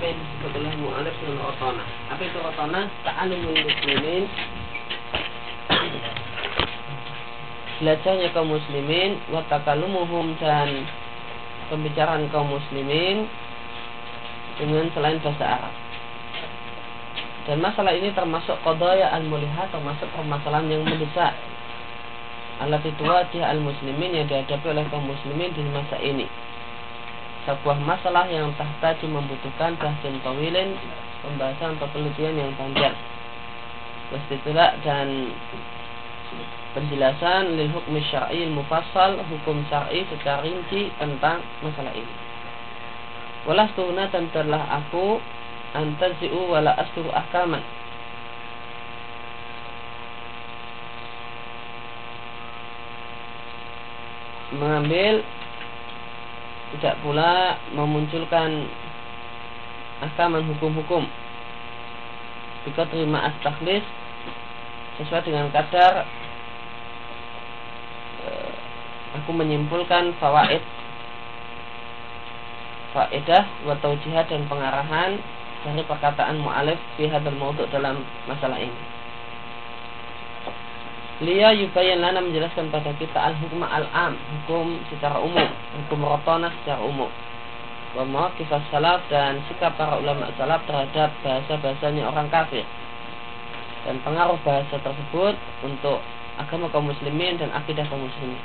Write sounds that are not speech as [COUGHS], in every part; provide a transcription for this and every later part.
apa yang disebut oleh mu'alif dengan rotona. Apa itu rotona? Ta'alimul muslimin belajarnya kaum muslimin wa takalumuhum dan pembicaraan kaum muslimin dengan selain bahasa Arab. Dan masalah ini termasuk qadaya al-mulihat termasuk permasalahan yang mendesak alat itu al-muslimin yang dihadapi oleh kaum muslimin di masa ini sebuah masalah yang tahta membutuhkan bahasan tawilin pembahasan atau penelitian yang panjang Wastitila dan penjelasan lil syar'i mufassal hukum syar'i secara rinci tentang masalah ini. Walah tuhuna dan telah aku antazi'u wala asuru ahkaman. Mengambil tidak pula memunculkan ahkaman hukum-hukum. Jika terima as-takhlis sesuai dengan kadar aku menyimpulkan fawaid faedah wa taujihat dan pengarahan dari perkataan mu'alif fi mawdu' dalam masalah ini. Lia yubayan lana menjelaskan pada kita al-hukma al-am, hukum secara umum, hukum rotona secara umum. Wa mawqifas salaf dan sikap para ulama salaf terhadap bahasa-bahasanya orang kafir. Dan pengaruh bahasa tersebut untuk agama kaum muslimin dan akidah kaum muslimin.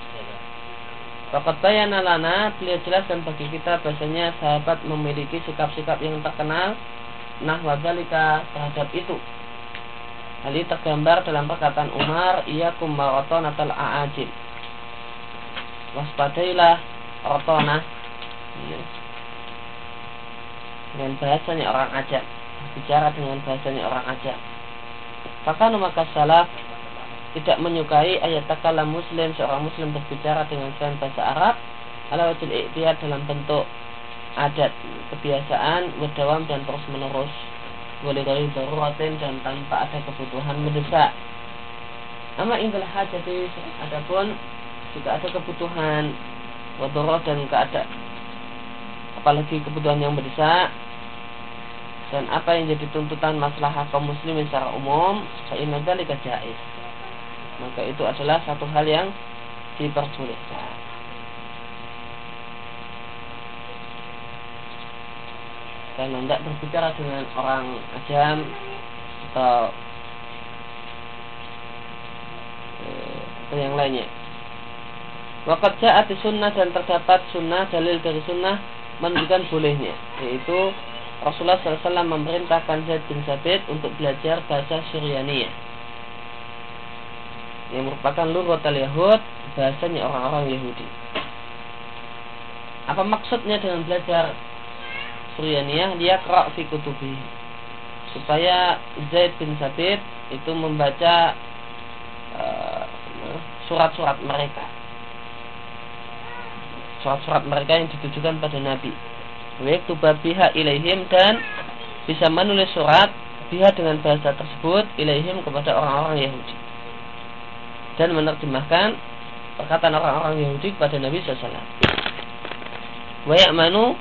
Fakat bayana lana beliau jelaskan bagi kita bahasanya sahabat memiliki sikap-sikap yang terkenal nah wadzalika terhadap itu. Hal ini tergambar dalam perkataan Umar, ia kumbaroton atau a'ajib. Waspadailah rotonah ya. dengan bahasanya orang ajak, bicara dengan bahasanya orang ajak. Maka maka salaf tidak menyukai ayat takala muslim seorang muslim berbicara dengan selain bahasa Arab ala wajil dalam bentuk adat kebiasaan berdawam dan terus menerus dari daruratin dan tanpa ada kebutuhan mendesak. Nama indah hajati adapun jika ada kebutuhan. Wadorah dan keadaan apalagi kebutuhan yang mendesak. Dan apa yang jadi tuntutan masalah kaum muslimin secara umum fa'inna dzalika jaiz. Maka itu adalah satu hal yang diperbolehkan. Karena tidak berbicara dengan orang ajam atau eh, atau yang lainnya. Wakat ja'at sunnah dan terdapat sunnah dalil dari sunnah menunjukkan bolehnya yaitu Rasulullah SAW memerintahkan Zaid bin Sabit untuk belajar bahasa Syrianiyah yang merupakan al Yahud bahasanya orang-orang Yahudi. Apa maksudnya dengan belajar Suryaniyah? Dia fi kutubi supaya Zaid bin Sabit itu membaca uh, surat-surat uh, mereka. Surat-surat mereka yang ditujukan pada Nabi. Waktu biha ilaihim dan bisa menulis surat biha dengan bahasa tersebut ilaihim kepada orang-orang Yahudi dan menerjemahkan perkataan orang-orang Yahudi kepada Nabi SAW. Wa manu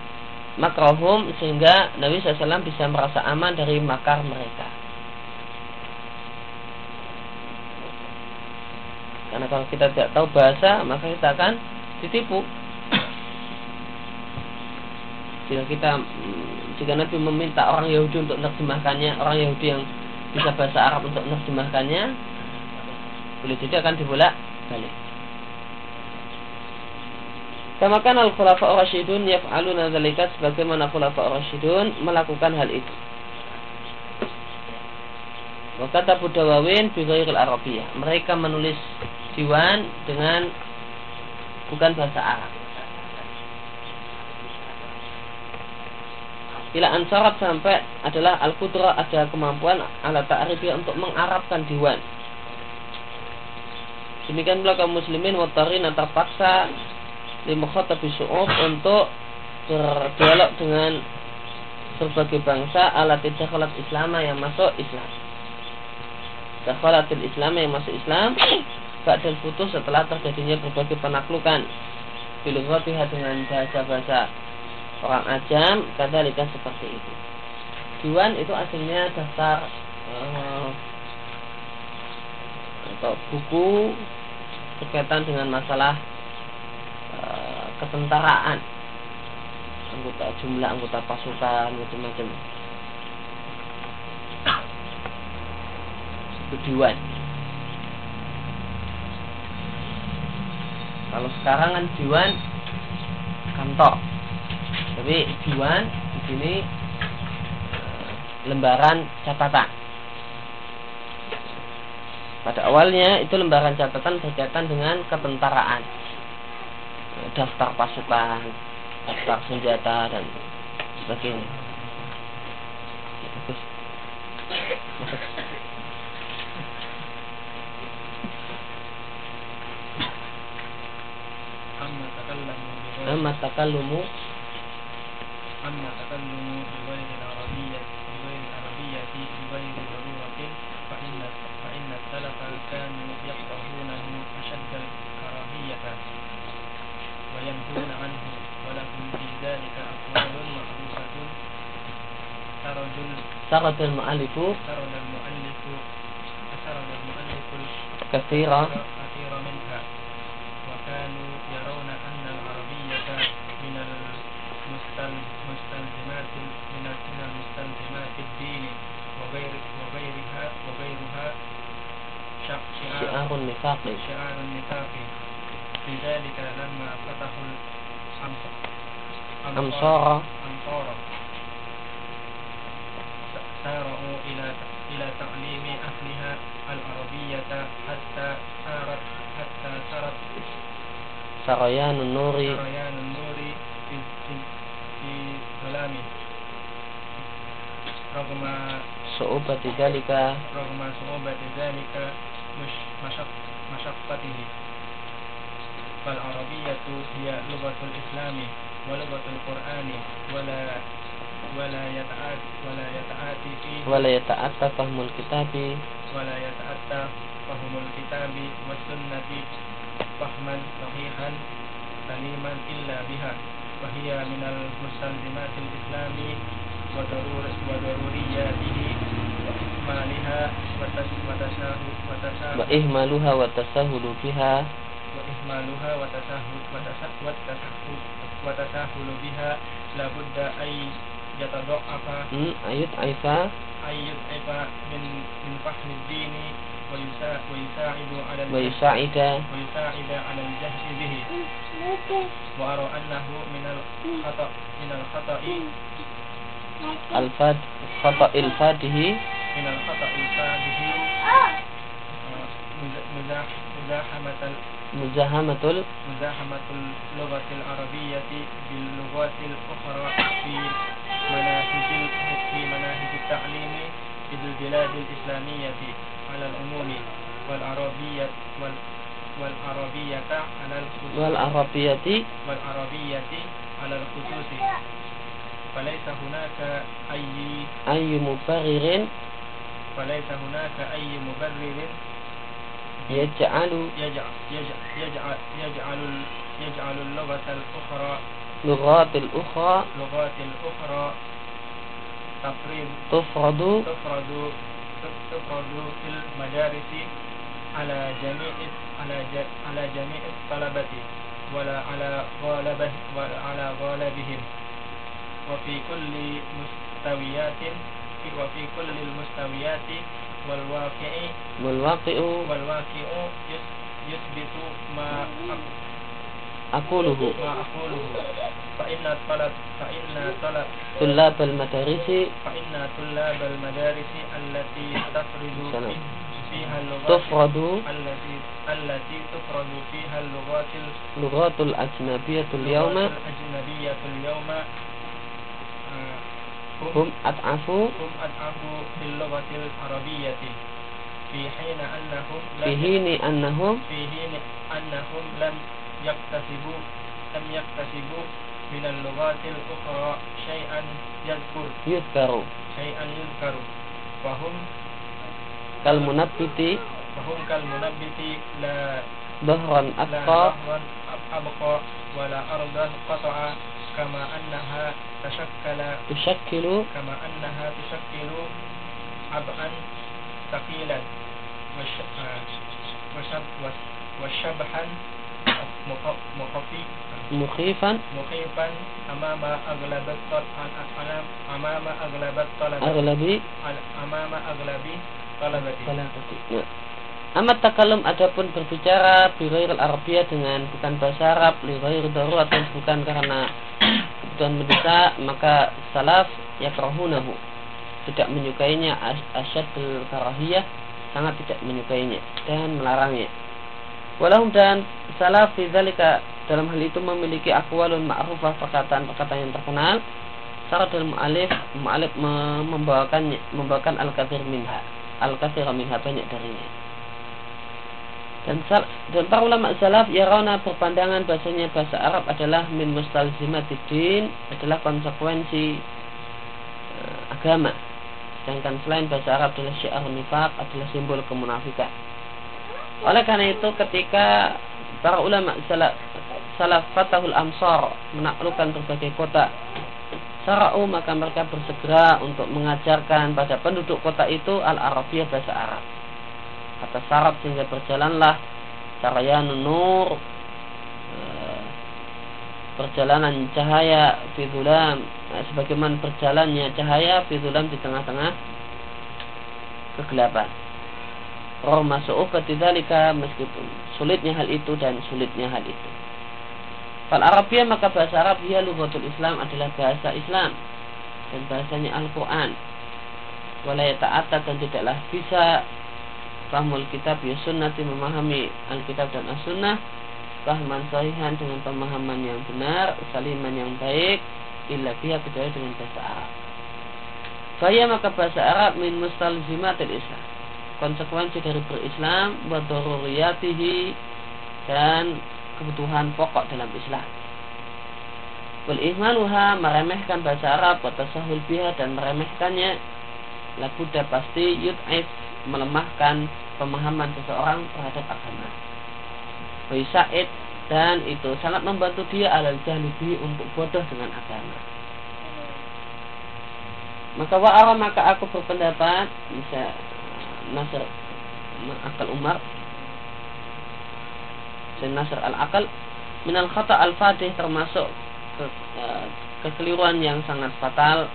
makrahum sehingga Nabi SAW bisa merasa aman dari makar mereka. Karena kalau kita tidak tahu bahasa, maka kita akan ditipu. [COUGHS] Jika kita jika Nabi meminta orang Yahudi untuk menerjemahkannya, orang Yahudi yang bisa bahasa Arab untuk menerjemahkannya, boleh jadi akan dibolak balik. Kama kan al khulafa rasyidun yaf'aluna dzalika sebagaimana khulafa rasyidun melakukan hal itu. Wa kata Budawawin bi ghairil Arabiyah. Mereka menulis diwan dengan bukan bahasa Arab. Ila ansarat sampai adalah al-qudra ada kemampuan ala ta'rifiyah untuk mengarabkan diwan Demikian pula kaum muslimin watarin terpaksa limukhatabi su'ub untuk berdialog dengan berbagai bangsa alat dakhalat Islam yang masuk Islam. Dakhalatil Islam yang masuk Islam dan putus setelah terjadinya berbagai penaklukan Bilughatiha dengan bahasa-bahasa orang ajam Kadalika seperti itu Diwan itu aslinya daftar uh, atau buku berkaitan dengan masalah ketentaraan. Anggota jumlah anggota pasukan macam-macam. Itu diwan kalau sekarang kan diwan kantor. Tapi diwan di sini eh, lembaran catatan. Pada awalnya itu lembaran catatan berkaitan dengan ketentaraan daftar pasukan, daftar senjata dan sebagainya. Amma takallamu Amma takallamu Amma takallamu سرد المؤلف سرد المؤلف سرد المؤلف كثيرا. كثير منها. وكانوا يرون أن العربية من المستلزمات من المستلزمات الدين وغير وغيرها وغيرها شع- شعار النفاق. شعار النفاق. لذلك لما فتحوا الأمصار أمصار. أمصار. سارعوا إلى إلى تعليم أهلها العربية حتى صارت حتى صارت سريان النور. سريان النور في في في ظلامه. رغم صعوبة ذلك. رغم صعوبة ذلك مش مشق مشقته. فالعربية هي لغة الإسلام ولغة القرآن ولا ولا يتعاتي ولا يتعاتي فيه ولا يتأتى فهم الكتاب ولا يتأتى فهم الكتاب والسنة فهما صحيحا سليما إلا بها وهي من المستلزمات الإسلام وضرور وضرورياته وإكمالها وتس- وتساهل وتساهل وإهمالها والتساهل بها وإهمالها وتساهل وتسا- والتساهل وتساهل بها لابد أن يتضعف م، أيض أيضا أن يضعف من من فهم الدين ويسا- ويساعد على الجهل ويساعد ويساعد على الجهل به وأرى أنه من الخطأ من الخطأ الفاد خطأ الفاده من الخطأ الفادح مز- مزاح- مزاحمة ال- مزاحمة ال- مزاحمة اللغة العربية باللغات الأخرى في مناهج في مناهج التعليم في البلاد الإسلامية على العموم والعربية وال والعربية على الخصوص والعربية والعربية على الخصوص فليس هناك أي أي مبرر فليس هناك أي مبرر يجعل يجعل يجعل يجعل يجعل, يجعل اللغة الأخرى لغات الأخرى لغات الأخرى تفرض تفرض تفرض تفرض في المدارس على جميع على على جميع الطلبة ولا على غالبه ولا على غالبهم. وفي كل مستويات في- وفي كل المستويات والواقع والواقع والواقع يثبت ما أقوله. ما أقوله فإن طلب فإن طلب طلاب المدارس فإن طلاب المدارس التي تفرض فيها اللغات تفرض التي التي تفرض فيها اللغات ال- اللغات الأجنبية اليوم. الأجنبية اليوم. آه، هم أضعف هم أضعف في اللغة العربية. في حين أنهم في حين أنهم في حين أنهم لم yaktasibu lam yaktasibu lughatil ukhra syai'an yadhkur. Syai'an fahum? Kal munabbiti. Fahum kal munabbiti la abqa. wala qata'a. Kama annaha tashakkala. Tushakkilu. Kama annaha tushakkilu ab'an thaqilan syabhan mukhafi mukhifan. Mukhifan. Amama aglabat amama aglabat talabat aglabi amama aglabi talabati. Talabati. Nah. Amat takalum adapun berbicara al Arabia dengan bukan bahasa Arab ghair darurat dan bukan karena kebutuhan mendesak maka salaf yakrahunahu. Tidak menyukainya asyadul karahiyah sangat tidak menyukainya dan melarangnya walahum dan salaf fidzalika dalam hal itu memiliki akwalun ma'rufah perkataan-perkataan yang terkenal Syarat dalam mu'alif mu'alif membawakannya membawakan al-kathir minha al-kathir minha banyak darinya dan, dan para ulama salaf yarona berpandangan bahasanya bahasa Arab adalah min mustalzimatidin adalah konsekuensi uh, agama. Sedangkan selain bahasa Arab adalah syiar nifak adalah simbol kemunafikan. Oleh karena itu ketika para ulama salaf, salaf fatahul amsar menaklukkan berbagai kota Sara'u maka mereka bersegera untuk mengajarkan pada penduduk kota itu al-Arabiyah bahasa Arab. Kata syarat sehingga berjalanlah carayan nur eh, perjalanan cahaya fidulam eh, sebagaimana berjalannya cahaya fidulam di tengah-tengah kegelapan roh masuk ketidaklika meskipun sulitnya hal itu dan sulitnya hal itu. Fal Arabia maka bahasa Arab lughatul Islam adalah bahasa Islam. Dan bahasanya Al-Quran. Ta'ata dan tidaklah bisa fahmul kitab ya sunnati memahami alkitab dan as-sunnah. Fahman sahihan dengan pemahaman yang benar saliman yang baik illa biha kecuali dengan bahasa Arab. Faya maka bahasa Arab min mustalzimatil Islam konsekuensi dari berislam wa dan kebutuhan pokok dalam Islam Wal ihmaluha meremehkan bahasa Arab wa tasahul biha dan meremehkannya labuda pasti yud'if melemahkan pemahaman seseorang terhadap agama. Waisaid dan itu sangat membantu dia alal jahlibi untuk bodoh dengan agama. Maka wa'ara maka aku berpendapat bisa Nasr akal Umar. Dan Nasr al-akal minal khata al-fatih termasuk ke, uh, kekeliruan yang sangat fatal.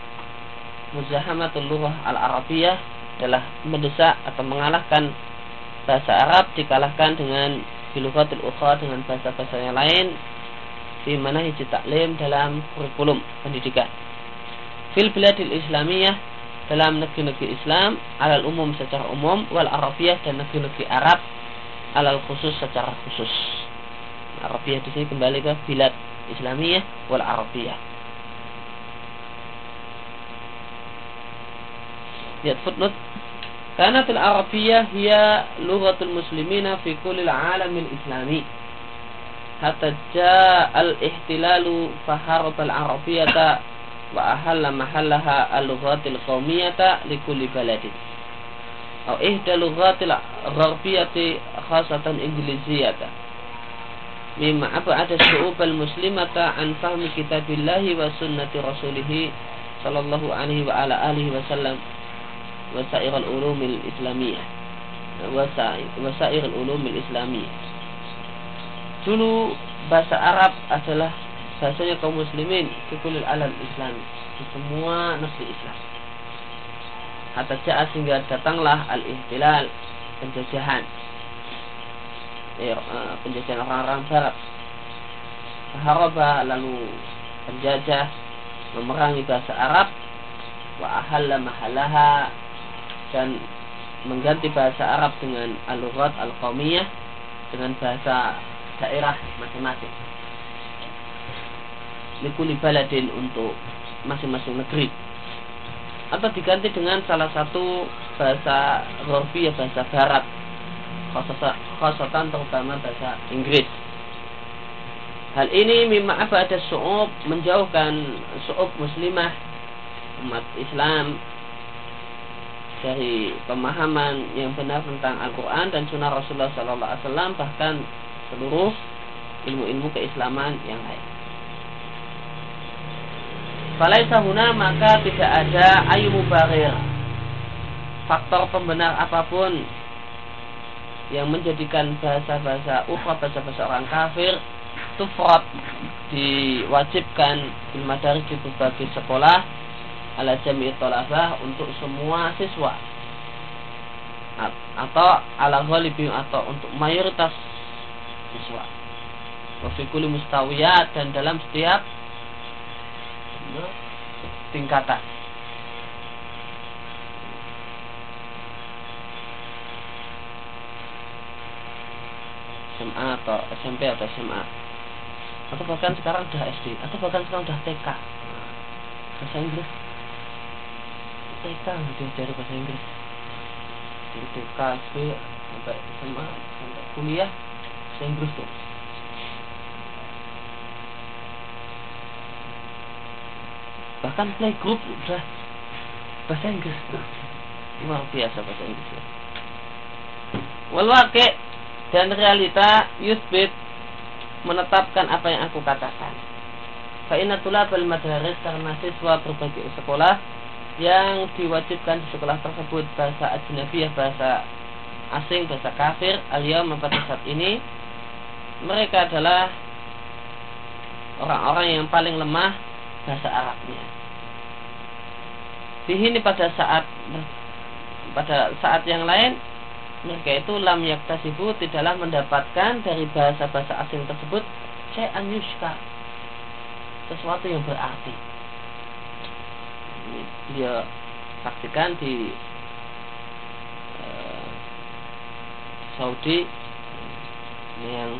Muzahamatul lughah al-arabiyah adalah mendesak atau mengalahkan bahasa Arab dikalahkan dengan bilugatul ukhra dengan bahasa-bahasa yang lain. Di mana hiji taklim dalam kurikulum pendidikan. Fil biladil islamiyah dalam negeri-negeri Islam alal umum secara umum wal Arabiyah dan negeri-negeri Arab alal khusus secara khusus. Arabiyah di sini kembali ke bilad Islamiyah wal Arabiyah. Lihat footnote. Karena al Arabiyah hiya lughatul muslimina fi kulli alamin islami. Hatta jaa al ihtilalu faharat al wa ahalla mahallaha al-lughatil qawmiyata li kulli baladin. Aw ihda lughatil gharbiyati khasatan ingliziyata. Mimma ada syu'ub al-muslimata an fahmi kitabillahi wa sunnati rasulih sallallahu alaihi wa ala alihi wa sallam wa sa'ir al-ulum al-islamiyah wa sa'ir al-ulum al-islamiyah dulu bahasa Arab adalah bahasanya kaum muslimin kulil alam Islam di semua negeri Islam. Hatta ja'a sehingga datanglah al-ihtilal penjajahan. Eh, penjajahan orang-orang barat. Saharaba lalu penjajah memerangi bahasa Arab. Wa ahalla mahalaha dan mengganti bahasa Arab dengan al-lughat al-qawmiyah dengan bahasa daerah masing-masing. Likuli baladin untuk masing-masing negeri. Atau diganti dengan salah satu bahasa Ghorfiyah, bahasa Barat. Khasatan terutama bahasa Inggris. Hal ini mimma ada su'ub menjauhkan su'ub muslimah umat Islam dari pemahaman yang benar tentang Al-Quran dan Sunnah Rasulullah SAW bahkan seluruh ilmu-ilmu keislaman yang lain. Falaisa huna maka tidak ada ayu mubarir faktor pembenar apa pun yang menjadikan bahasa-bahasa ukhra bahasa-bahasa orang kafir tufrat diwajibkan di madaris di berbagai sekolah ala jami'i tolabah untuk semua siswa. Atau ala ghalibim atau untuk mayoritas siswa. Wafikuli mustawiyat dan dalam setiap tingkatan. SMA atau SMP atau SMA atau bahkan sekarang sudah SD atau bahkan sekarang sudah TK bahasa Inggris. TK diajari bahasa Inggris. Dari TK SD sampai SMA sampai kuliah bahasa Inggris tuh bahkan playgroup udah bahasa Inggris tuh luar biasa bahasa Inggris ya. dan realita yusbit menetapkan apa yang aku katakan. Fa'inna tulabal madaris karena siswa berbagai sekolah yang diwajibkan di sekolah tersebut bahasa ajnabiyah, bahasa asing, bahasa kafir, aliyah pada saat ini mereka adalah orang-orang yang paling lemah bahasa Arabnya. Di sini pada saat pada saat yang lain mereka itu lam yaktasibu tidaklah mendapatkan dari bahasa-bahasa asing tersebut syai'an sesuatu yang berarti dia saksikan di uh, Saudi yang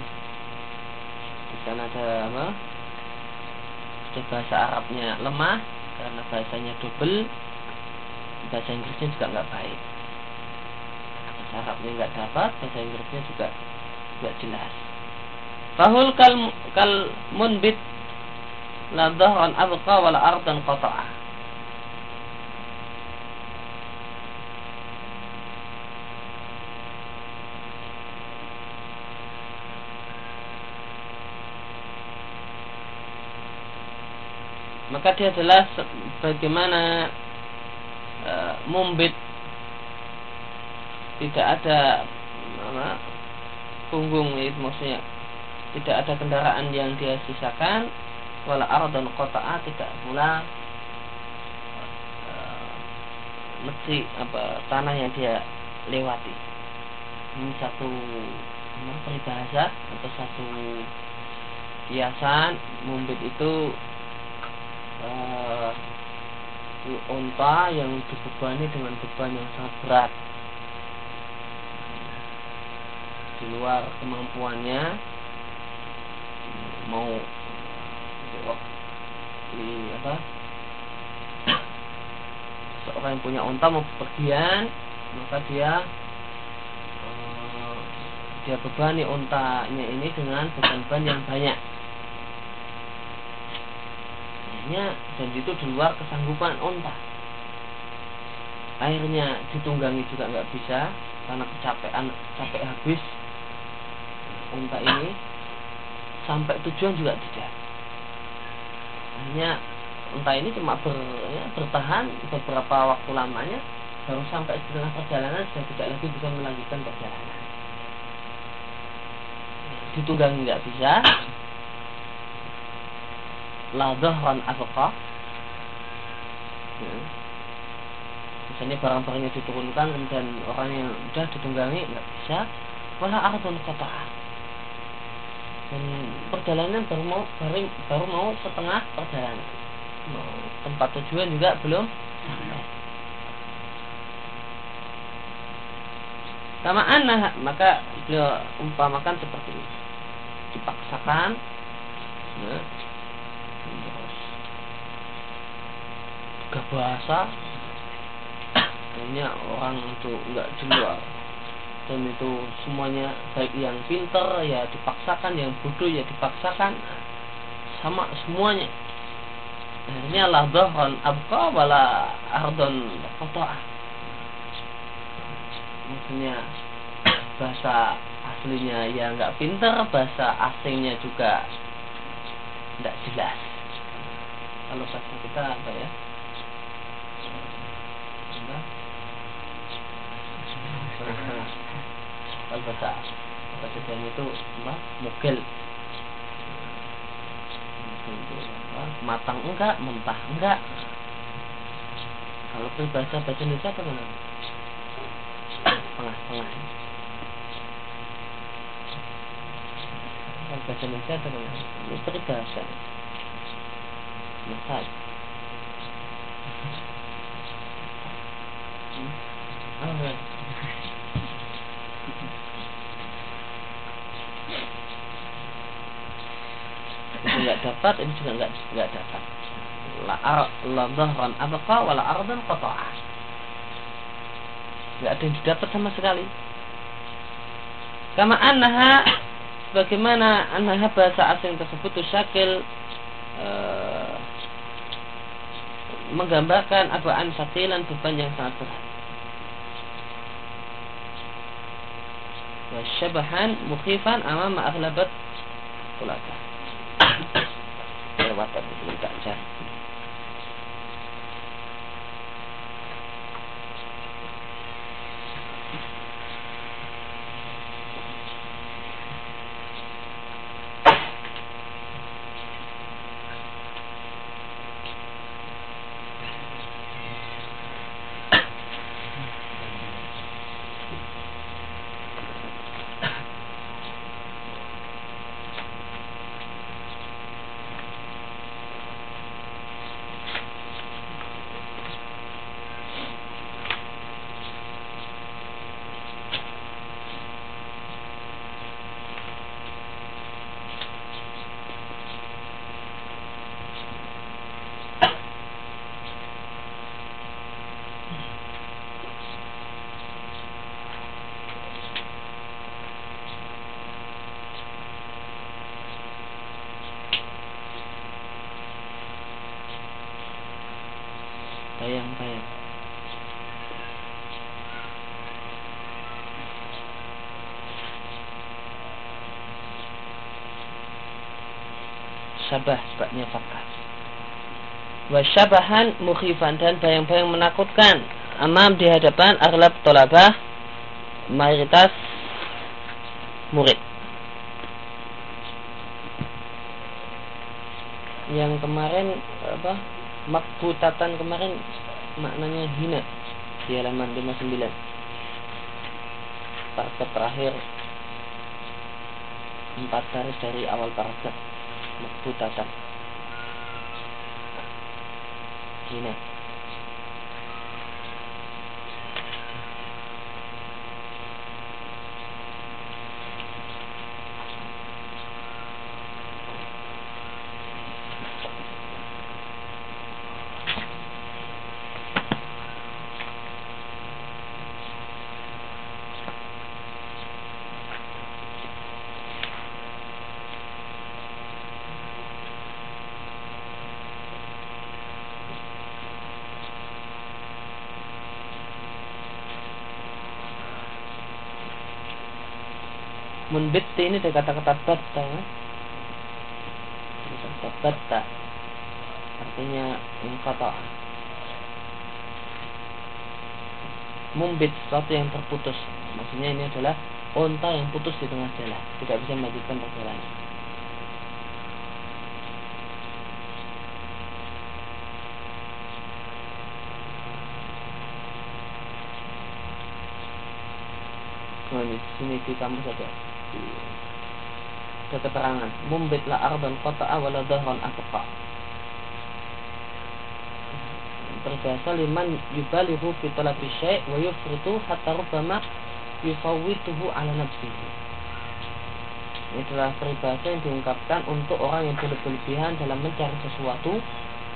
di sana ada apa sudah bahasa Arabnya lemah karena bahasanya double bahasa Inggrisnya juga nggak baik Arabnya nggak dapat, bahasa Inggrisnya juga nggak jelas. Fahul kal kal munbit la dhahran abqa wala ardan qata'ah. Maka dia adalah bagaimana uh, mumbit. Tidak ada apa, punggung itu maksudnya. Tidak ada kendaraan yang dia sisakan. Wala dan kota tidak pula uh, apa tanah yang dia lewati. Ini satu peribahasa atau satu kiasan. Mumbit itu uh, unta yang dibebani dengan beban yang sangat berat. Di luar kemampuannya mau di apa? Seorang yang punya unta mau pergian maka dia uh, dia bebani untanya ini dengan beban-beban yang banyak akhirnya dan itu di luar kesanggupan unta akhirnya ditunggangi juga nggak bisa karena kecapean capek habis unta ini. Sampai tujuan juga tidak. Hanya unta ini cuma ber, ya, bertahan beberapa waktu lamanya baru sampai setengah perjalanan sudah tidak lagi bisa melanjutkan perjalanan. Ditunggangi nggak bisa la dhahran afqa ya. misalnya barang-barangnya diturunkan kemudian orang yang sudah ditunggangi nggak bisa. Wala ardun qata'ah. Dan perjalanan baru mau baru, baru mau setengah perjalanan. Tempat tujuan juga belum sampai. Sama anak maka beliau umpamakan seperti ini. Dipaksakan. Ya, terus tiga bahasa. Kayaknya orang itu nggak jelas. Dan itu semuanya baik yang pinter ya dipaksakan yang bodoh ya dipaksakan. Sama semuanya. Akhirnya Allah dohon abqa wala ardon kotoah maksudnya bahasa aslinya ya nggak pinter bahasa asingnya juga tidak jelas. Kalau bahasa kita apa ya kalau bahasa bahasa Jawa itu apa? Mugel. Matang enggak? Mentah enggak? Kalau bahasa bahasa Indonesia apa namanya? Tengah-tengah. Kalau bahasa Indonesia apa namanya? Ini peribahasa. Masa. Hmm? Itu nggak dapat ini juga nggak nggak dapat. La ar la dhahran abqa wala ardan qata'a. Nggak ada yang didapat sama sekali. Kama annaha bagaimana annaha bahasa asing tersebut syakil uh, menggambarkan abaan sakilan beban yang sangat berat. Syabahan mukhifan amama aghlabat ulaka kelewatan belum tak cari sebabnya fakat wasyabahan mukhifan dan bayang-bayang menakutkan. Amam di hadapan aglab tolabah mayoritas murid. Yang kemarin apa makbutatan kemarin maknanya hina di halaman 59 paragraf terakhir empat baris dari awal paragraf makbutatan hina munbitti ini dari kata-kata batta ya. Kata batta artinya yang kata mumbit sesuatu yang terputus. Maksudnya ini adalah onta yang putus di tengah jalan. Tidak bisa melanjutkan perjalanan Nah, ini sini di kampus ada ada keterangan. Mumbit la arban qata'a wala dhahran atqa. Berbahasa liman yubalihu fi talabi syai' wa yufritu hatta rubbama yufawwituhu ala nafsihi. Ini adalah peribahasa yang diungkapkan untuk orang yang berlebihan dalam mencari sesuatu.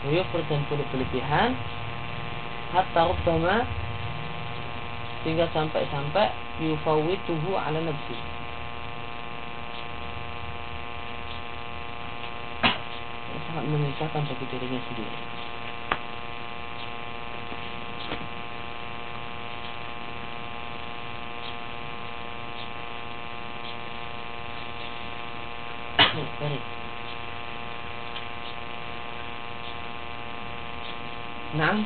Yufrid dan berlebihan Hatta rubbama Sehingga sampai-sampai Yufawwituhu ala nafsihi sangat menyusahkan bagi dirinya sendiri. Baik. Naam.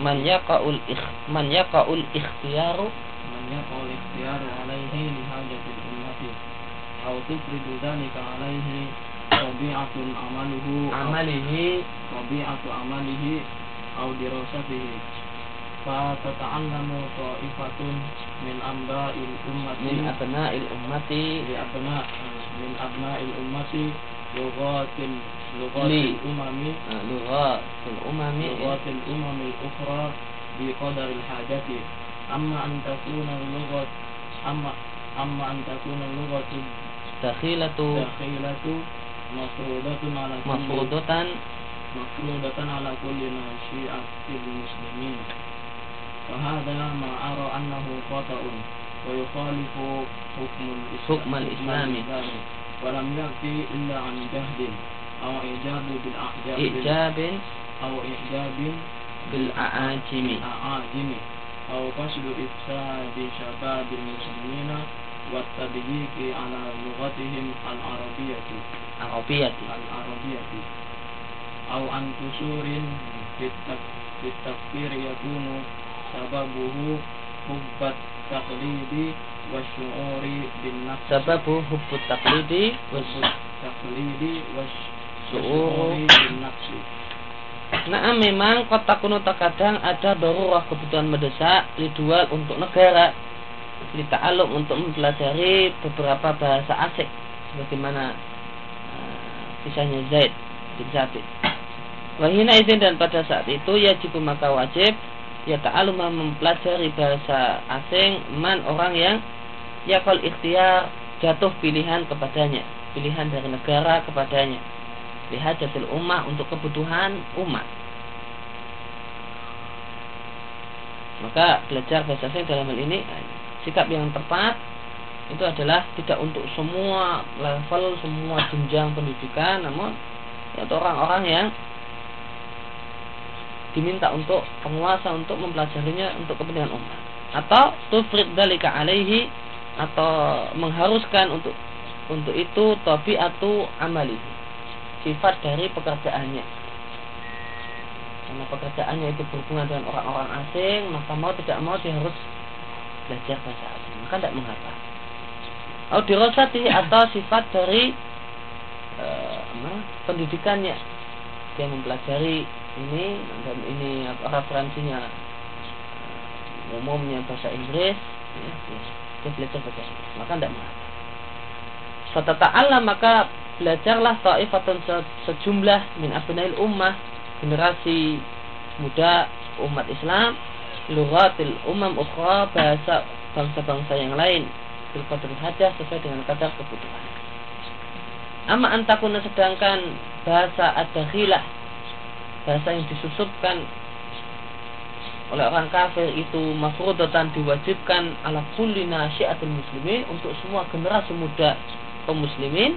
man yaqa'ul ikh man yaqa'ul ikhtiyaru man yaqa'ul ikhtiyaru alaihi li hajatil ummati. Aw tufridu dhalika alaihi tabi'atun amaluhu amalihi. tabi'atu amalihi aw dirasatihi. Fa tata'allamu ta'ifatun min amba'il ummati. Min abna'il ummati. Li abna' min abna'il ummati yughatil لغات لي. الأمم ah, lughatul umami لغات الأمم الأخرى بقدر الحاجة أما أن تكون اللغة أما أما أن تكون اللغة dakhilatu الداخلة مفروضة على كل mafrudatan مفروضة على كل ناشئة المسلمين فهذا ما أرى أنه خطأ ويخالف حكم الإسلام, حكم الإسلام. ولم يأتي إلا عن جهد أو إعجاب بالأعجاب ijabin أو إعجاب bil a'ajimi بالأعاجم أو قصد إفساد شباب المسلمين والتضييق على لغتهم العربية arabiyati العربية أو عن كسور في التك- في التفكير يكون سببه حب التقليد والشعور بالنفس sababu hubbut taqlidi was حب التقليد والش- شعور. والشعور Nah memang kota kuno terkadang ada darurah kebutuhan mendesak dijual untuk negara kita aluk untuk mempelajari beberapa bahasa asing sebagaimana uh, kisahnya Zaid bin Sabit. Wahina izin dan pada saat itu ya jibu maka wajib ya ta'aluma mempelajari bahasa asing man orang yang ya kal ikhtiar jatuh pilihan kepadanya pilihan dari negara kepadanya lihajatil ummah untuk kebutuhan umat. Maka belajar bahasa dalam hal ini sikap yang tepat itu adalah tidak untuk semua level, semua jenjang pendidikan, namun ya untuk orang-orang yang diminta untuk penguasa untuk mempelajarinya untuk kepentingan umat atau tufrid dalika alaihi atau mengharuskan untuk untuk itu tabiatu amalihi sifat dari pekerjaannya. Karena pekerjaannya itu berhubungan dengan orang-orang asing, maka mau tidak mau dia harus belajar bahasa asing. Maka tidak mengapa. Atau dirosati atau sifat dari eh, pendidikannya. Dia mempelajari ini dan ini referensinya eh, umumnya bahasa Inggris, ya, dia belajar bahasa Inggris. Maka tidak mengapa. Kata ta'ala maka belajarlah ta'ifatun se- sejumlah min abnail ummah generasi muda umat Islam lughatil umam ukhra bahasa bangsa-bangsa yang lain bil qadri hajah sesuai dengan kadar kebutuhan. Amma antakuna sedangkan bahasa ad-dakhilah bahasa yang disusupkan oleh orang kafir itu mafrudatan diwajibkan ala kulli nasyiatul muslimin untuk semua generasi muda kaum muslimin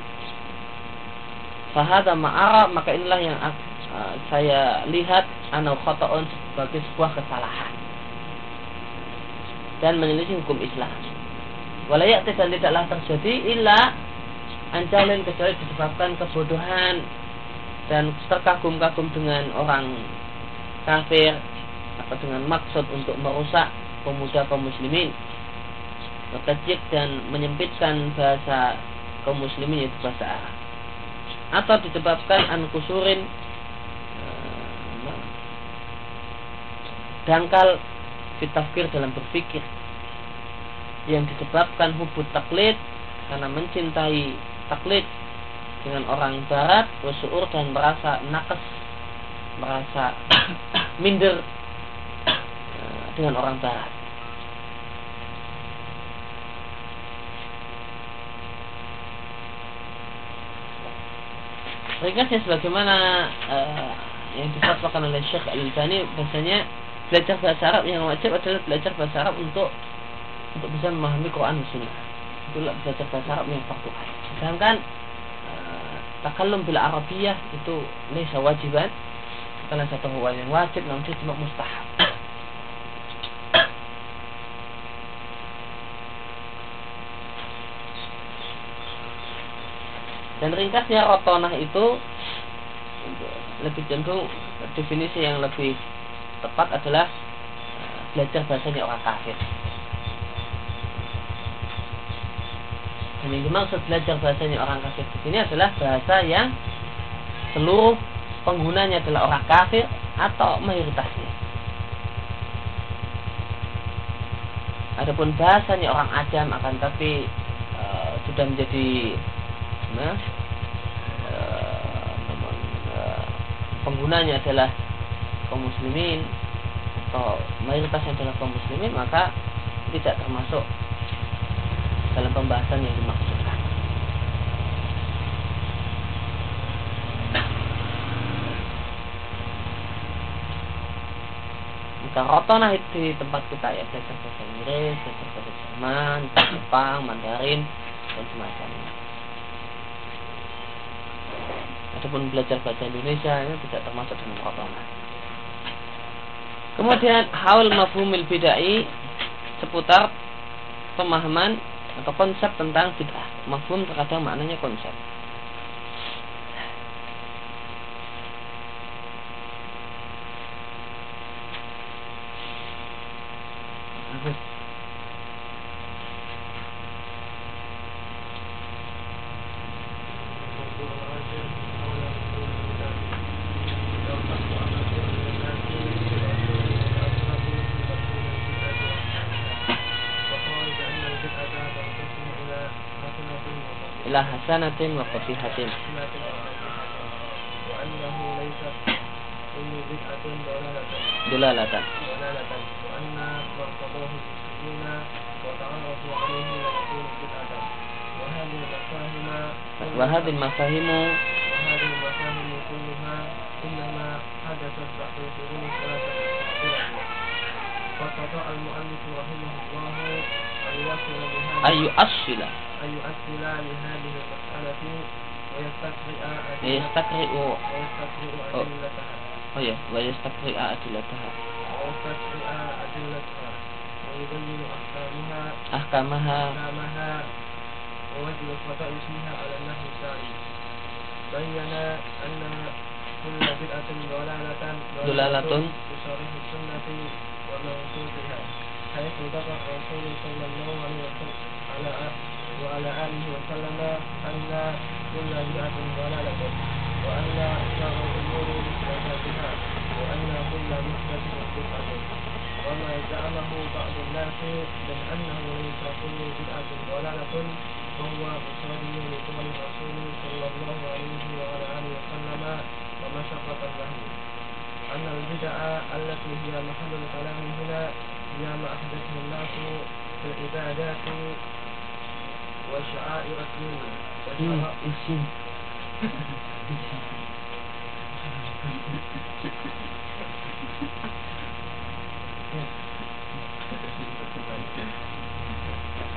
fahada ma'ara maka inilah yang uh, saya lihat anau khata'un sebagai sebuah kesalahan. Dan menyelisih hukum Islam. Walayak dan tidaklah terjadi illa anjalin kecuali disebabkan kebodohan dan terkagum-kagum dengan orang kafir atau dengan maksud untuk merusak pemuda kaum muslimin. Berkecik dan menyempitkan bahasa kaum muslimin yaitu bahasa Arab atau disebabkan an kusurin eh, dangkal fitafkir dalam berpikir yang disebabkan hubut taklid karena mencintai taklid dengan orang barat bersyukur dan merasa nakes merasa [COUGHS] minder eh, dengan orang barat Ringkasnya sebagaimana uh, yang difatwakan oleh Syekh Al-Albani bahasanya belajar bahasa Arab yang wajib adalah belajar bahasa Arab untuk untuk bisa memahami Quran dan Sunnah. Itulah belajar bahasa Arab yang fardu Sedangkan uh, takallum bil Arabiyah itu lesa wajiban bukanlah satu hal yang wajib namun cuma mustahab. Dan ringkasnya rotonah itu lebih cenderung definisi yang lebih tepat adalah eh, belajar bahasanya orang kafir. Dan yang dimaksud belajar bahasanya orang kafir di sini adalah bahasa yang seluruh penggunanya adalah orang kafir atau mayoritasnya. Adapun bahasanya orang ajam akan tapi uh, sudah menjadi nah, penggunanya adalah kaum muslimin atau mayoritasnya adalah kaum muslimin maka tidak termasuk dalam pembahasan yang dimaksudkan. Maka rotonah di tempat kita ya belajar bahasa Inggris, belajar bahasa Jerman, Jepang, Mandarin dan semacamnya. Adapun belajar bahasa Indonesia ini tidak termasuk dalam rotongan. Kemudian haul mafhumil bid'ai seputar pemahaman atau konsep tentang bid'ah. Mafhum terkadang maknanya konsep. محسنة وفصيحة. وأنه ليس كل بدعة ضلالة. ضلالة. ضلالة. وأن من قضاه المسلمون وتعرفوا عليه ليكون بدعة وهذه المفاهيم وهذه المفاهيم وهذه المفاهيم كلها إنما حدثت بعد قرون ثلاثة فاستطاع المؤلف رحمه الله أن يوصل بهذا. أن يؤصل أن يؤصل لهذه المسألة ويستقرئ ويستقرئ ويستقرئ أدلتها oh ya ويستقرئ أدلتها ويستقرئ أدلتها ويبين أحكامها أحكامها أحكامها ووجه الخطأ فيها على النحو التالي بين أن كل بدعة ضلالة ضلالة بصريح السنة ومنسوخها حيث ذكر الرسول صلى الله عليه وسلم على وعلى آله وسلم أن كل بدعة ضلالة وأن شر الأمور محدثاتها وأن كل محدثة بدعة. وما زعمه بعض الناس من أنه ليس كل بدعة ضلالة فهو مصادم لقول الرسول صلى الله عليه وعلى آله وسلم ومشقة له أن البدع التي هي محل الكلام هنا هي ما أحدثه الناس في العبادات وشعائر الدين وشرائع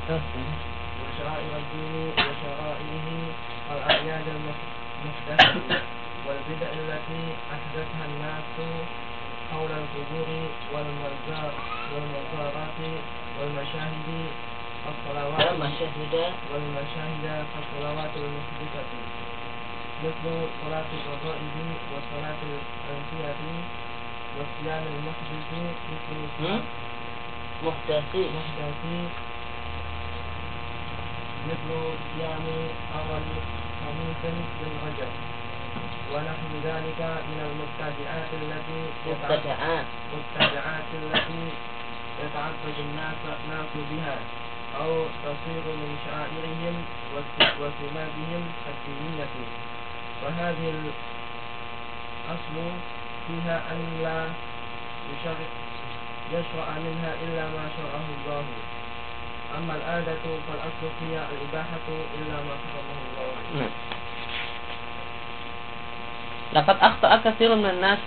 وشعائر الدين وشرائعه والأعياد المحدثة والبدع التي أحدثها الناس حول القبور والمزار والمزارات والمشاهد الصلوات والمشاهد والمشاهد كالصلوات المحدثة مثل صلاة الرغائب وصلاة الأنبياء والصيام المحدث مثل؟ محدثي. محدث مثل صيام أول خميس رجب ونحو ذلك من المبتدعات التي يتعبد مبتدعات. مبتدعات التي يتعبد الناس الناس بها أو تصير من شعائرهم وس- وسماتهم الدينية وهذه الأصل فيها أن لا يشرع منها إلا ما شرعه الله. أما العادة فالأصل فيها الإباحة إلا ما حرمه الله Nah. Lakat akhta'a katsirun nas.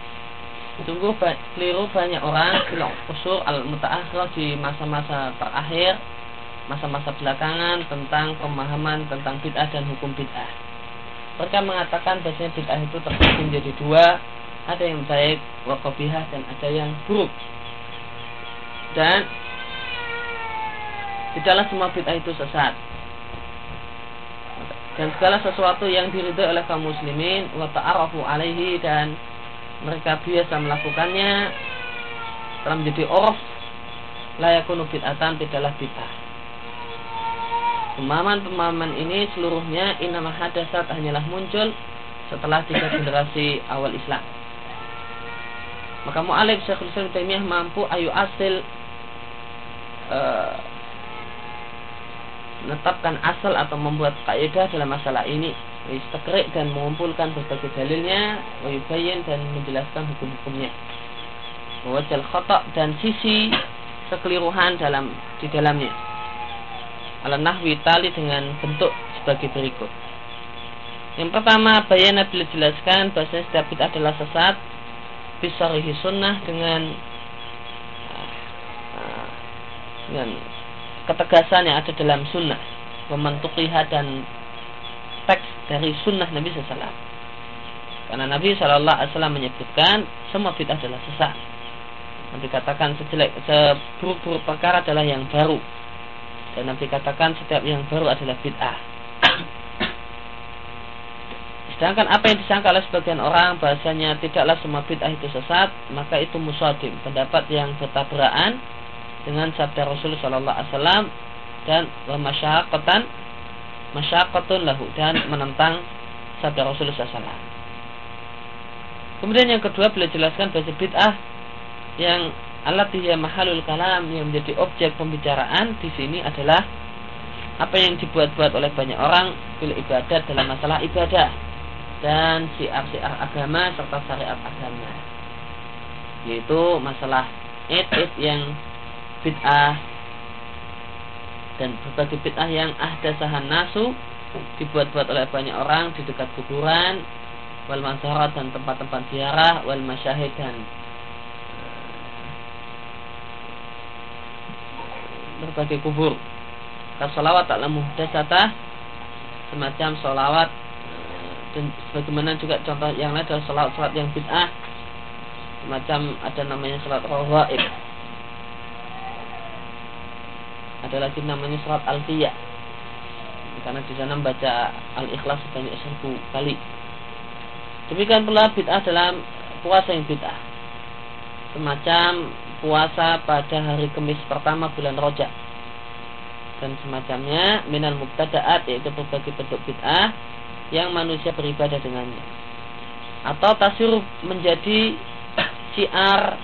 Sungguh keliru banyak orang [COUGHS] Bila usul al-muta'akhir di masa-masa terakhir Masa-masa belakangan Tentang pemahaman tentang bid'ah dan hukum bid'ah. Mereka mengatakan bahasanya bid'ah itu terbagi menjadi dua Ada yang baik, wakobihah dan ada yang buruk. Dan Tidaklah semua bid'ah itu sesat dan segala sesuatu yang diridhoi oleh kaum muslimin wa ta'arafu alaihi dan mereka biasa melakukannya telah menjadi urf layakunu bid'atan tidaklah bid'ah. Pemahaman-pemahaman ini seluruhnya inama hadasat hanyalah muncul setelah tiga [COUGHS] generasi awal Islam. Maka mu'alif Syekhul Islam Taimiyah mampu ayu asil uh, menetapkan asal atau membuat kaidah dalam masalah ini. Istakrik dan mengumpulkan berbagai dalilnya wayubayin dan menjelaskan hukum-hukumnya. Wajal khotok dan sisi kekeliruan dalam di dalamnya. Ala nahwi tali dengan bentuk sebagai berikut. Yang pertama bayana bila jelaskan bahasa setiap bid'ah adalah sesat bisarihi sunnah dengan uh, dengan ketegasan yang ada dalam sunnah. Memantukiha dan teks dari sunnah Nabi SAW karena Nabi SAW menyebutkan semua bid'ah adalah sesat. Nabi katakan sejelek seburuk-buruk perkara adalah yang baru. Dan Nabi katakan setiap yang baru adalah bid'ah. [COUGHS] Sedangkan apa yang disangka oleh sebagian orang bahasanya tidaklah semua bid'ah itu sesat, maka itu musadim, pendapat yang bertabrakan dengan sabda Rasul Shallallahu Alaihi Wasallam dan masyarakatan masyarakatun lahu dan menentang sabda Rasul SAW. Kemudian yang kedua beliau jelaskan bahasa bid'ah yang alat dia mahalul kalam yang menjadi objek pembicaraan di sini adalah apa yang dibuat-buat oleh banyak orang bila ibadat dalam masalah ibadah dan siar-siar agama serta syariat agama yaitu masalah id-id yang bid'ah. Dan berbagai bid'ah yang ahdasahan nasu dibuat-buat oleh banyak orang di dekat kuburan wal mazarat dan tempat-tempat ziarah wal masyahid dan berbagai kubur. Salawat taklah muhdasatah semacam salawat eh, dan sebagaimana juga contoh yang lain adalah salawat-salawat yang bid'ah. Semacam ada namanya salat rawaib ada lagi namanya surat al-fiyah karena di sana membaca al-ikhlas sebanyak seribu kali. Demikian pula bid'ah dalam puasa yang bid'ah. Semacam puasa pada hari kemis pertama bulan rojak. Dan semacamnya minal mubtada'at yaitu berbagai bentuk bid'ah yang manusia beribadah dengannya. Atau tasir menjadi [CLEARS THROAT] syiar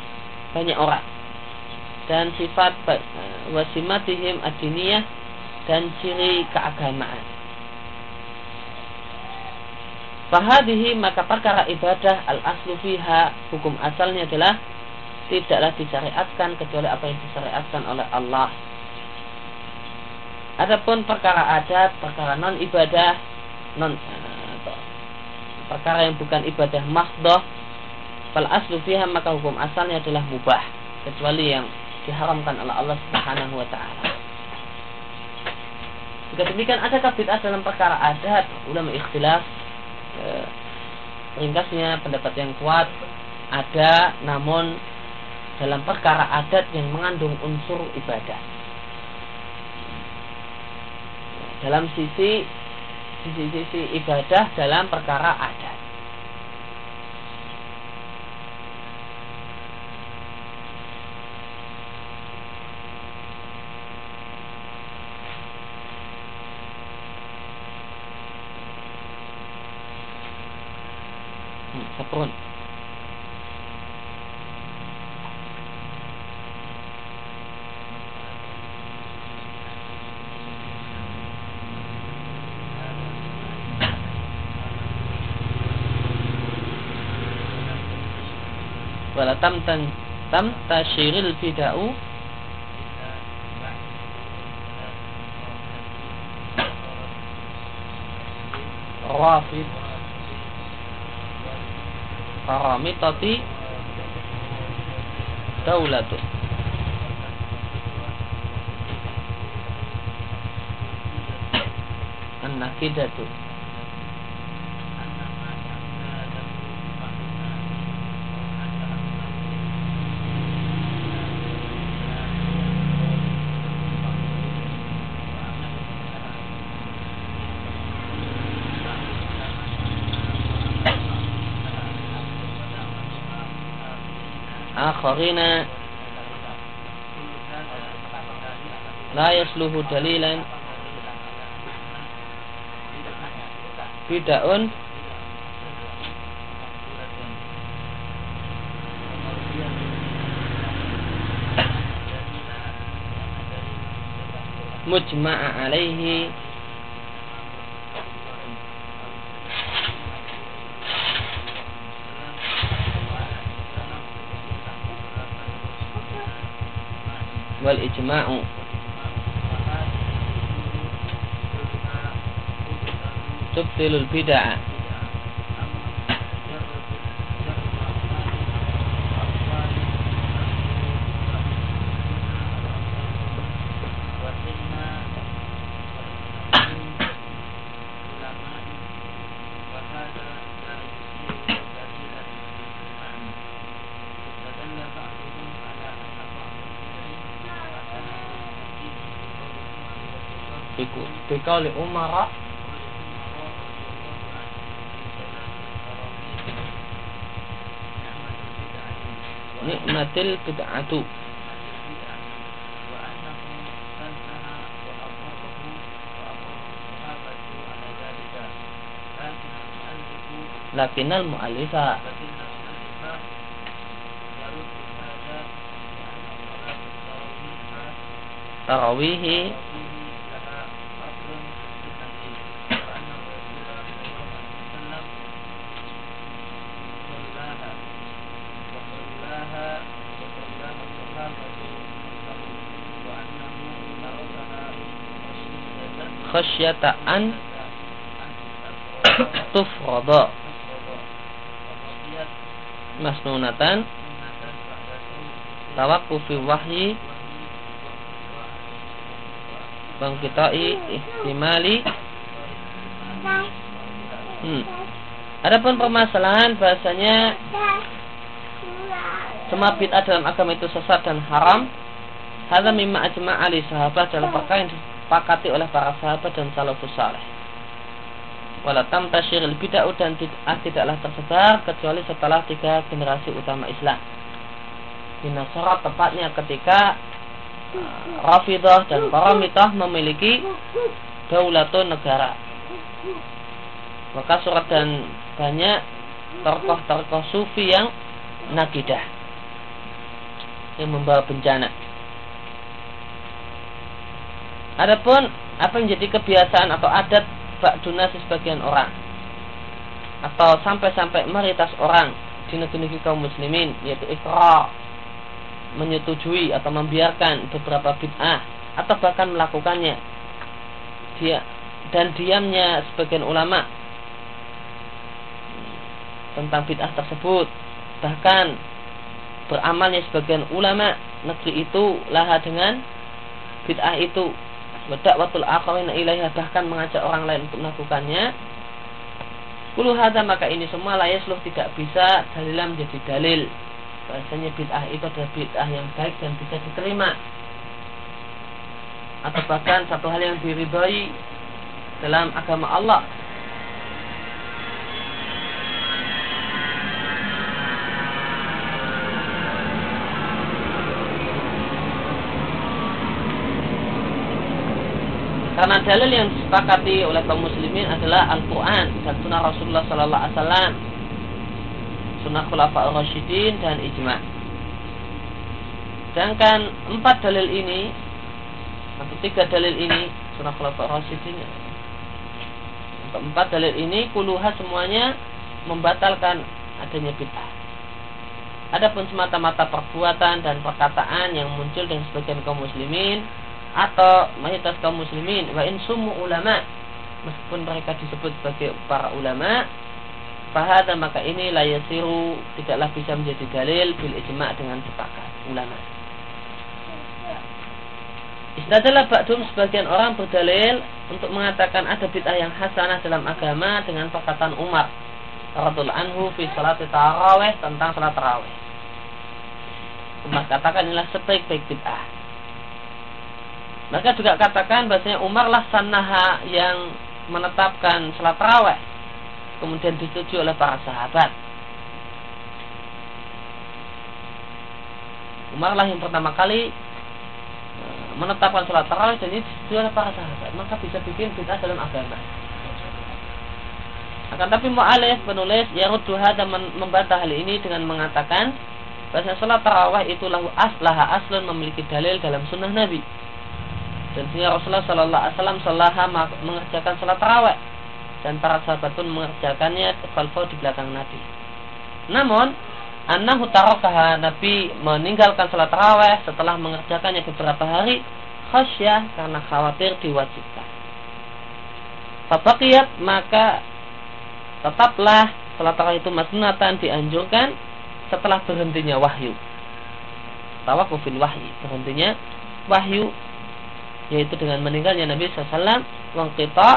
banyak orang dan sifat eh, wasimatihim adiniyah dan ciri keagamaan. Fahadihi maka perkara ibadah al aslu fiha hukum asalnya adalah tidaklah disyariatkan kecuali apa yang disyariatkan oleh Allah. Adapun perkara adat, perkara non ibadah, non eh, perkara yang bukan ibadah mahdoh, fal aslu fiha maka hukum asalnya adalah mubah kecuali yang diharamkan oleh Allah Subhanahu wa taala. Jika demikian adakah bid'ah dalam perkara adat? Ulama ikhtilaf eh, ringkasnya pendapat yang kuat ada namun dalam perkara adat yang mengandung unsur ibadah. Dalam sisi sisi-sisi ibadah dalam perkara adat. Tam tan tam tasyiril bid'u rafid. Karamitati Daulatun An-Nakidatu آخرين لا يصلح دليلا بدع مجمع wal ijma'u. Tubtilul bid'ah. بقول أمراء ni'matil bid'atu lakinnal mu'alifa tarawihi Khasyata an tufrada masnunatan tawakkufi wahyi bangkitai ihtimali hmm. Adapun permasalahan bahasanya semua bid'ah dalam agama itu sesat dan haram. Hadza mimma ajma'a sahabat dalam perkara yang disepakati oleh para sahabat dan salafus saleh. Wala tamtashiril bid'ah dan bid'ah tidaklah tersebar kecuali setelah tiga generasi utama Islam. Di Nasara tepatnya ketika uh, Rafidah dan Paramitah memiliki daulatun negara. Maka surat dan banyak tokoh-tokoh sufi yang nakidah yang membawa bencana. Adapun apa yang jadi kebiasaan atau adat bak donasi sebagian orang atau sampai-sampai mayoritas orang di negeri-negeri kaum muslimin yaitu ikrar menyetujui atau membiarkan beberapa bid'ah atau bahkan melakukannya dia dan diamnya sebagian ulama tentang bid'ah tersebut. Bahkan beramalnya sebagian ulama negeri itu laha dengan bid'ah itu Wadakwatul akhawina ilaiha bahkan mengajak orang lain untuk melakukannya. Kulu hadha maka ini semua layasluh tidak bisa dalilah menjadi dalil. Bahasanya bid'ah itu adalah bid'ah yang baik dan bisa diterima. Atau bahkan satu hal yang diridhoi dalam agama Allah Karena dalil yang disepakati oleh kaum muslimin adalah Al-Quran dan Sunnah Rasulullah Sallallahu Alaihi Wasallam, Sunnah Khulafa Rasyidin dan Ijma. Sedangkan empat dalil ini atau tiga dalil ini Sunnah Khulafa Rasyidin empat dalil ini kuluha semuanya membatalkan adanya bid'ah. Adapun semata-mata perbuatan dan perkataan yang muncul dari sebagian kaum muslimin atau mayoritas kaum muslimin wa in sumu ulama meskipun mereka disebut sebagai para ulama fahada maka ini layasiru tidaklah bisa menjadi dalil bil ijma' dengan sepakat ulama. Istadalah ba'dum sebagian orang berdalil untuk mengatakan ada bid'ah yang hasanah dalam agama dengan perkataan Umar radhiallahu anhu fi salat tarawih tentang salat tarawih. Umar katakan inilah sebaik-baik bid'ah. Maka juga katakan bahasanya Umar lah sanaha yang menetapkan salat tarawih kemudian disetujui oleh para sahabat. Umar lah yang pertama kali menetapkan sholat tarawih dan ini oleh para sahabat. Maka bisa bikin bid'ah dalam agama. Akan tapi mu'alif penulis Yaruddu dan membantah hal ini dengan mengatakan bahasa sholat tarawih itu lahu aslaha aslun memiliki dalil dalam sunnah Nabi dan sehingga Rasulullah Sallallahu Alaihi Wasallam selaha mengerjakan sholat tarawih dan para sahabat pun mengerjakannya khalfa di belakang Nabi. Namun annahu tarakaha Nabi meninggalkan salat tarawih setelah mengerjakannya beberapa hari khasyah karena khawatir diwajibkan. Fabaqiyat maka tetaplah salat tarawih itu masnatan dianjurkan setelah berhentinya wahyu. Tawakufil wahyu, berhentinya wahyu yaitu dengan meninggalnya Nabi SAW wangkita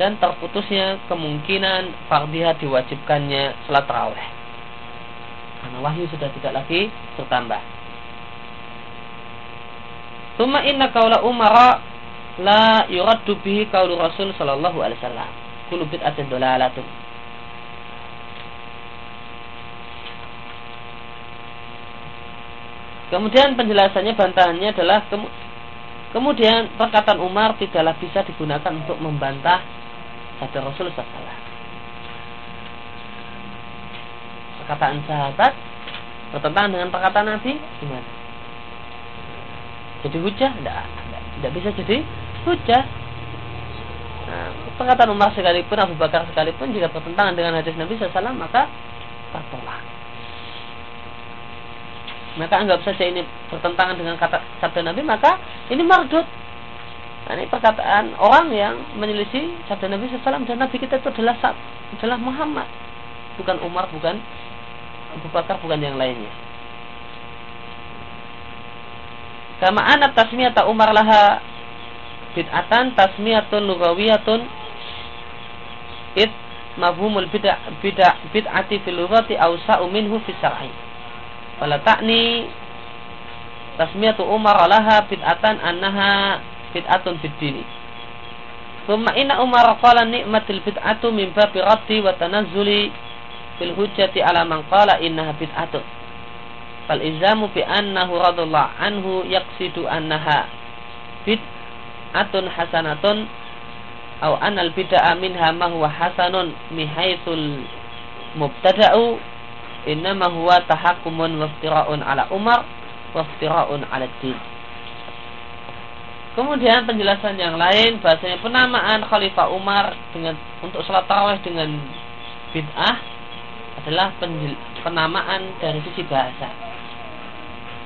dan terputusnya kemungkinan fardiyah diwajibkannya salat tarawih karena wahyu sudah tidak lagi bertambah. Tuma inna kaula umara la yuraddu bihi kaulu Rasul sallallahu alaihi wasallam. Kullu bid'atin dalalatun. Kemudian penjelasannya bantahannya adalah kemudian perkataan Umar tidaklah bisa digunakan untuk membantah sabda Rasul sallallahu perkataan sahabat bertentangan dengan perkataan Nabi gimana? Jadi hujah? Tidak, tidak bisa jadi hujah. Nah, perkataan Umar sekalipun, Abu Bakar sekalipun jika bertentangan dengan hadis Nabi SAW maka tertolak. Maka anggap saja ini bertentangan dengan kata sabda Nabi maka ini mardut. Nah, ini perkataan orang yang menyelisih sabda Nabi SAW dan Nabi kita itu adalah adalah Muhammad, bukan Umar, bukan Abu Bakar bukan yang lainnya. Kama anak tasmiyata Umar laha bid'atan tasmiyatun lugawiyatun id mafhumul bid'ah bid'ah bid'ati fil lughati awsa'u minhu fi syar'i. Fala ta'ni tasmiyatu Umar laha bid'atan annaha bid'atun fid dini. Thumma inna Umar qala ni'matil bid'atu min babi raddi wa tanazzuli fil hujjati ala man qala innaha bid'atun fal izamu bi annahu radallahu anhu yaqsidu annaha bid'atun hasanatun aw anal bid'a minha ma huwa hasanun mihaitsul mubtada'u innama huwa tahakkumun waftira'un ala Umar waftira'un ala din Kemudian penjelasan yang lain bahasanya penamaan Khalifah Umar dengan untuk salat tarawih dengan bid'ah adalah penamaan dari sisi bahasa.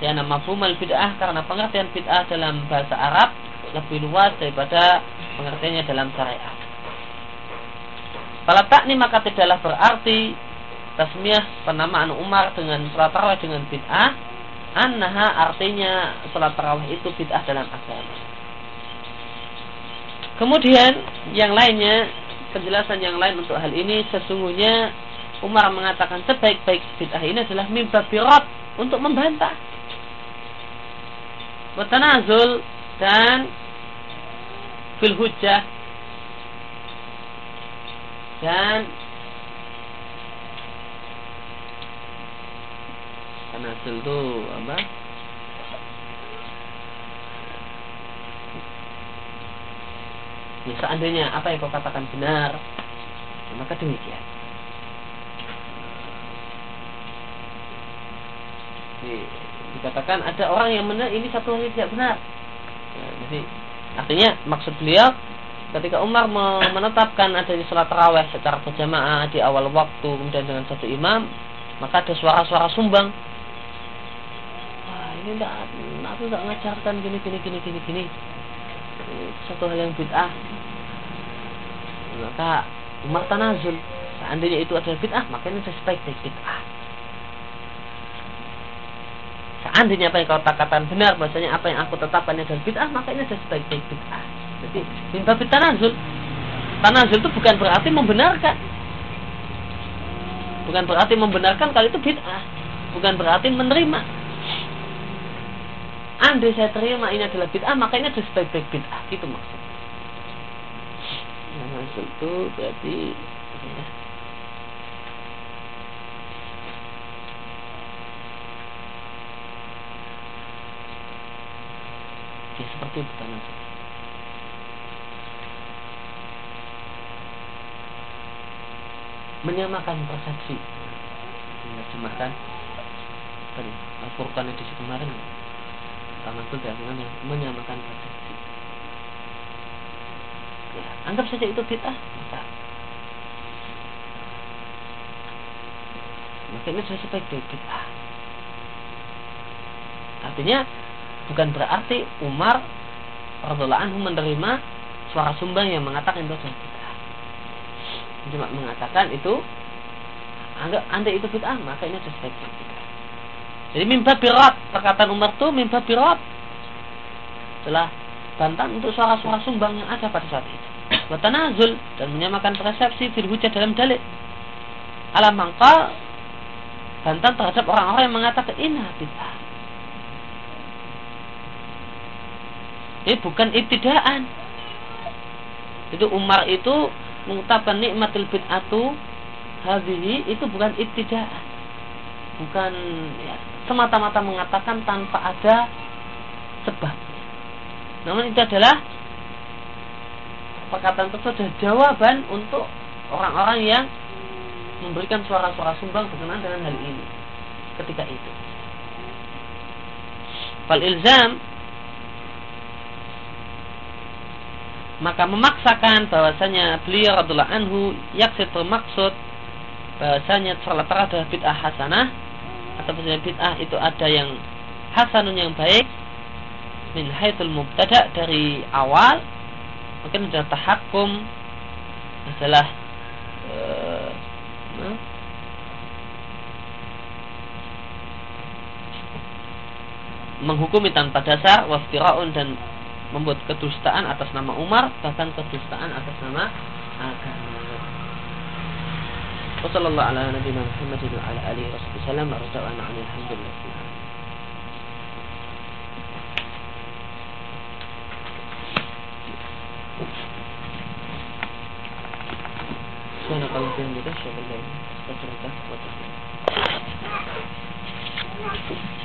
Ya nama fumal bid'ah karena pengertian bid'ah dalam bahasa Arab lebih luas daripada pengertiannya dalam syariat. Kalau tak ini maka tidaklah berarti tasmiyah penamaan Umar dengan sholat tarawih dengan bid'ah annaha artinya sholat tarawih itu bid'ah dalam agama. Kemudian yang lainnya penjelasan yang lain untuk hal ini sesungguhnya Umar mengatakan sebaik-baik bid'ah ini adalah mimba birat untuk membantah. Watanazul dan fil hujjah dan tanazul itu apa? Ya, seandainya apa yang kau katakan benar, maka demikian. di, dikatakan ada orang yang benar ini satu hal tidak benar. Ya, jadi artinya maksud beliau ketika Umar menetapkan adanya sholat taraweh secara berjamaah di awal waktu kemudian dengan satu imam maka ada suara-suara sumbang ini tidak Nabi tidak ngajarkan gini gini gini gini gini. Ini satu hal yang bid'ah. Maka Umar tanazul seandainya itu adalah bid'ah maka ini sebaik-baik bid'ah. Seandainya apa yang kau katakan benar bahasanya apa yang aku tetapkan adalah bid'ah maka ini adalah sebaik-baik bid'ah. Jadi mimba tanazul. Tanazul itu bukan berarti membenarkan. Bukan berarti membenarkan kalau itu bid'ah. Bukan berarti menerima andai saya terima ini adalah bid'ah maka ini adalah sebaik-baik bid'ah. Gitu maksudnya. Tanazul itu berarti ya, ya seperti itu tanazul menyamakan persepsi. Menerjemahkan tadi Al-Furqan edisi kemarin tanazul dengan menyamakan persepsi ya, anggap saja itu bid'ah maka maka ini sudah sebagai bid'ah. Artinya bukan berarti Umar radhiallahu anhu menerima suara sumbang yang mengatakan itu adalah bid'ah. Cuma mengatakan itu anggap anda itu bid'ah maka ini sebagai bid'ah jadi mimba birat perkataan Umar itu mimba birat telah bantahan untuk suara-suara sumbang yang ada pada saat itu. Watanazul dan menyamakan persepsi fil hujah dalam dalil. Alam mangkal bantahan terhadap orang-orang yang mengatakan ini bid'ah. Ini bukan ibtidaan. Itu Umar itu mengucapkan nikmatul bid'atu hadhihi itu bukan ibtidaan. Bukan ya, semata-mata mengatakan tanpa ada sebab. Namun itu adalah perkataan tersebut adalah jawaban untuk orang-orang yang memberikan suara-suara sumbang berkenaan dengan hal ini ketika itu. Fal ilzam maka memaksakan bahwasanya beliau radhiallahu anhu yaksid bermaksud bahwasanya salat adalah bid'ah hasanah atau bid'ah itu ada yang hasanun yang baik min haitsul mubtada dari awal mungkin ada tahakum masalah uh, menghukumi tanpa dasar waftira'un dan membuat kedustaan atas nama Umar bahkan kedustaan atas nama agama. وصلى الله على نبينا محمد وعلى آله وصحبه وسلم. ورزقنا عن الحمد لله سبحانك اللهم وبحمدك أشهد أن لا إله إلا أنت أستغفرك وأتوب إليك.